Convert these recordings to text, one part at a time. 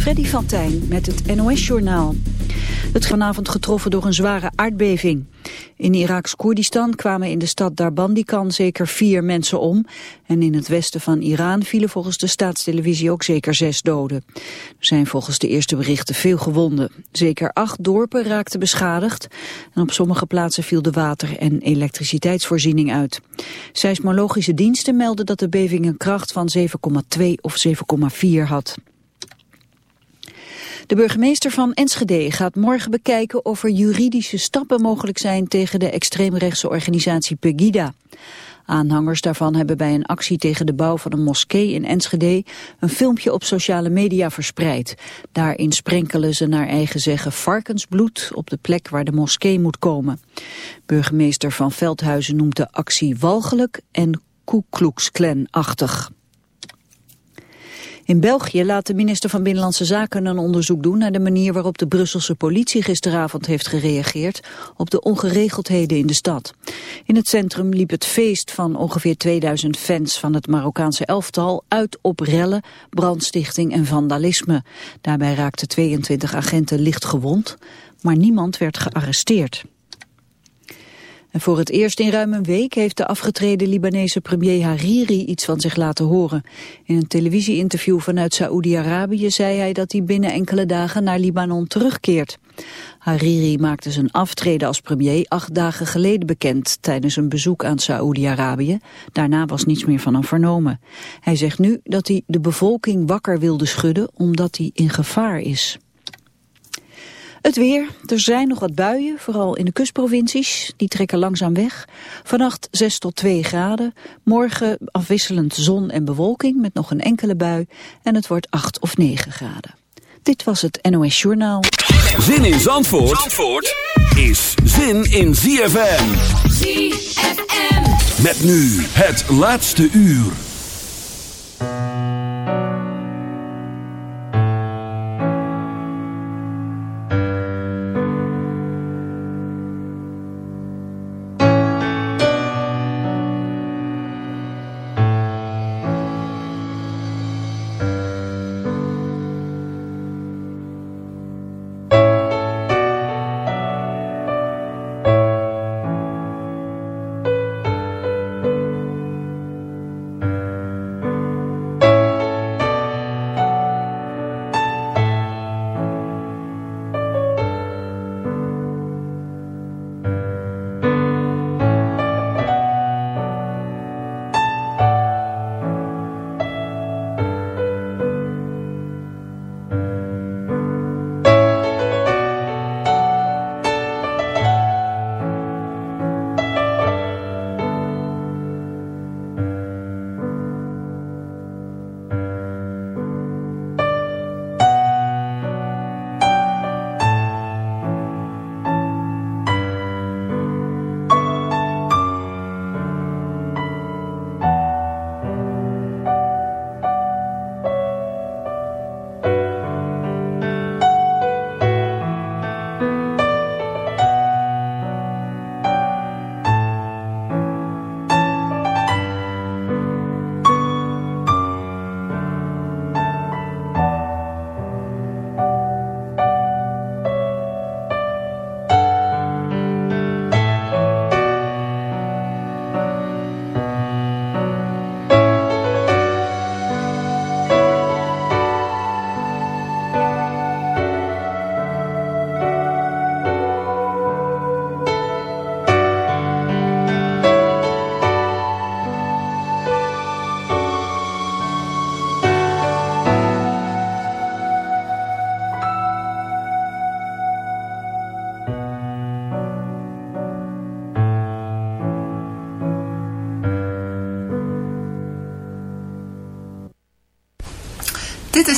Freddy van Tijn met het NOS-journaal. Het vanavond getroffen door een zware aardbeving. In Iraks Koerdistan kwamen in de stad Darbandikan zeker vier mensen om. En in het westen van Iran vielen volgens de staatstelevisie ook zeker zes doden. Er zijn volgens de eerste berichten veel gewonden. Zeker acht dorpen raakten beschadigd. En op sommige plaatsen viel de water- en elektriciteitsvoorziening uit. Seismologische diensten melden dat de beving een kracht van 7,2 of 7,4 had. De burgemeester van Enschede gaat morgen bekijken of er juridische stappen mogelijk zijn tegen de extreemrechtse organisatie Pegida. Aanhangers daarvan hebben bij een actie tegen de bouw van een moskee in Enschede een filmpje op sociale media verspreid. Daarin sprenkelen ze naar eigen zeggen varkensbloed op de plek waar de moskee moet komen. Burgemeester van Veldhuizen noemt de actie walgelijk en Ku Klux Klan-achtig. In België laat de minister van Binnenlandse Zaken een onderzoek doen naar de manier waarop de Brusselse politie gisteravond heeft gereageerd op de ongeregeldheden in de stad. In het centrum liep het feest van ongeveer 2000 fans van het Marokkaanse elftal uit op rellen, brandstichting en vandalisme. Daarbij raakten 22 agenten licht gewond, maar niemand werd gearresteerd. En voor het eerst in ruim een week heeft de afgetreden Libanese premier Hariri iets van zich laten horen. In een televisieinterview vanuit Saoedi-Arabië zei hij dat hij binnen enkele dagen naar Libanon terugkeert. Hariri maakte zijn aftreden als premier acht dagen geleden bekend tijdens een bezoek aan Saoedi-Arabië. Daarna was niets meer van hem vernomen. Hij zegt nu dat hij de bevolking wakker wilde schudden omdat hij in gevaar is. Het weer. Er zijn nog wat buien, vooral in de kustprovincies. Die trekken langzaam weg. Vannacht 6 tot 2 graden. Morgen afwisselend zon en bewolking met nog een enkele bui. En het wordt 8 of 9 graden. Dit was het NOS Journaal. Zin in Zandvoort, Zandvoort is zin in ZFM. ZFM. Met nu het laatste uur.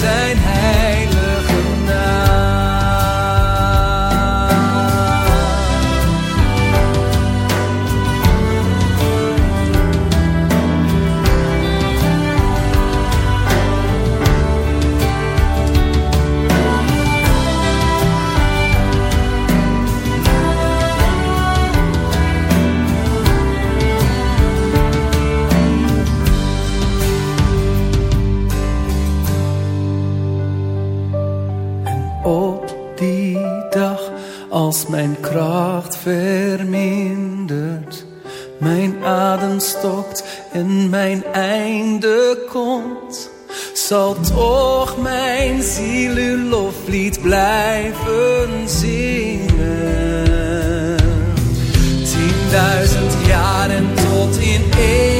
Zijn en mijn einde komt, zal toch mijn ziel uw blijven zingen. Tienduizend jaren tot in eeuwigheid.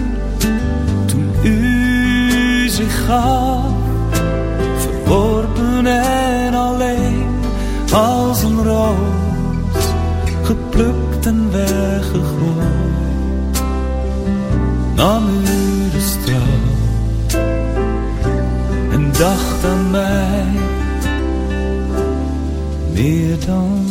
verworpen en alleen als een roos, geplukt en weggegooid. Nam u de straf en dacht aan mij meer dan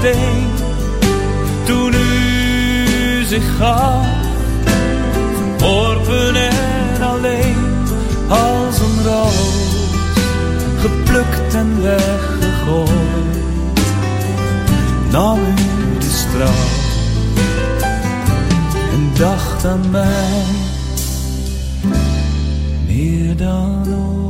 steen. Toen u zich gaf, en alleen, als een roos, geplukt en weggegooid, nam u de straf en dacht aan mij meer dan ooit.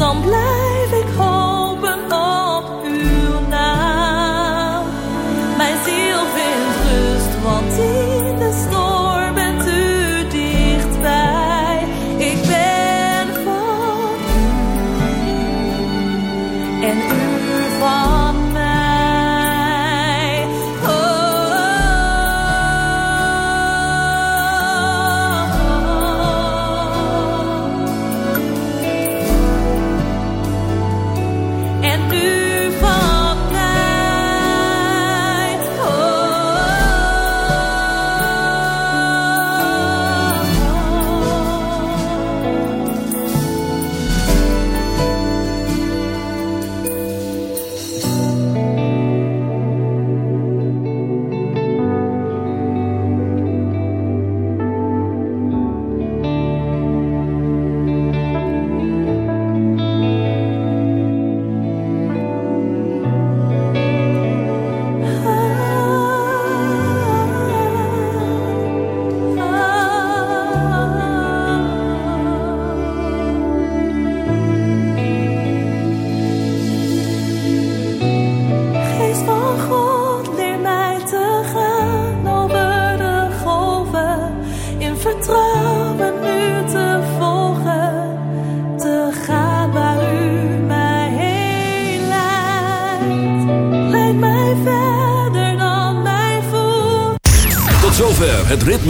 semblait